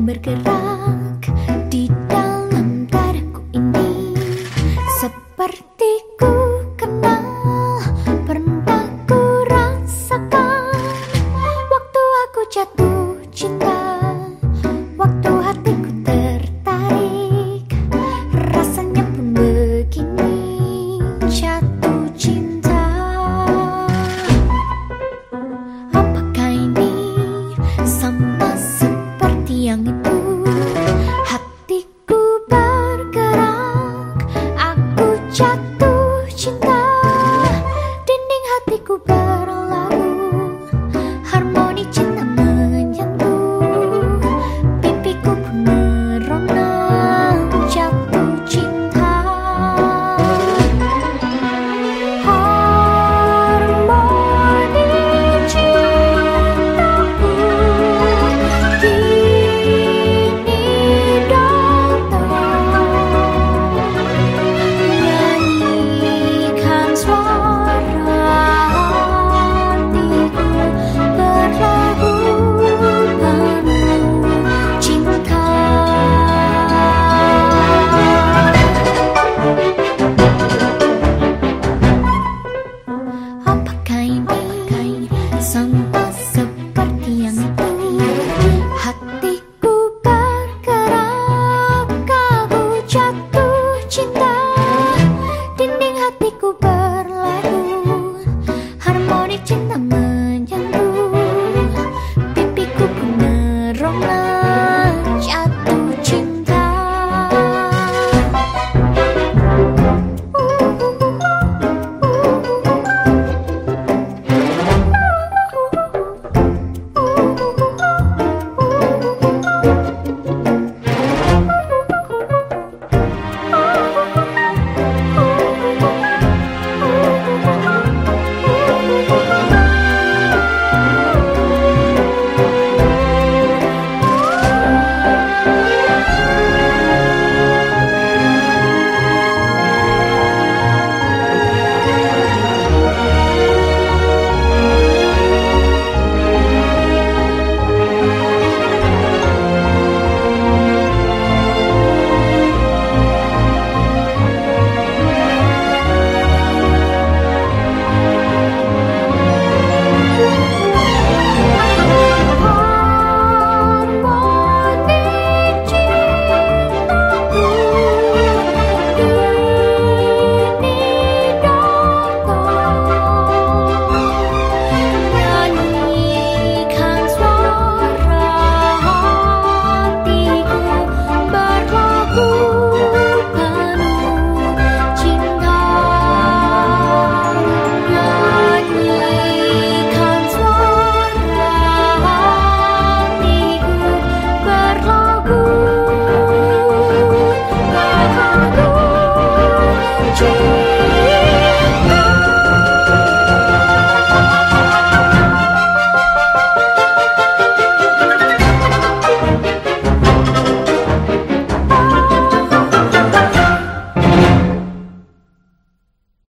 Bergerak di dalam dadaku ini. Seperti sama seperti yang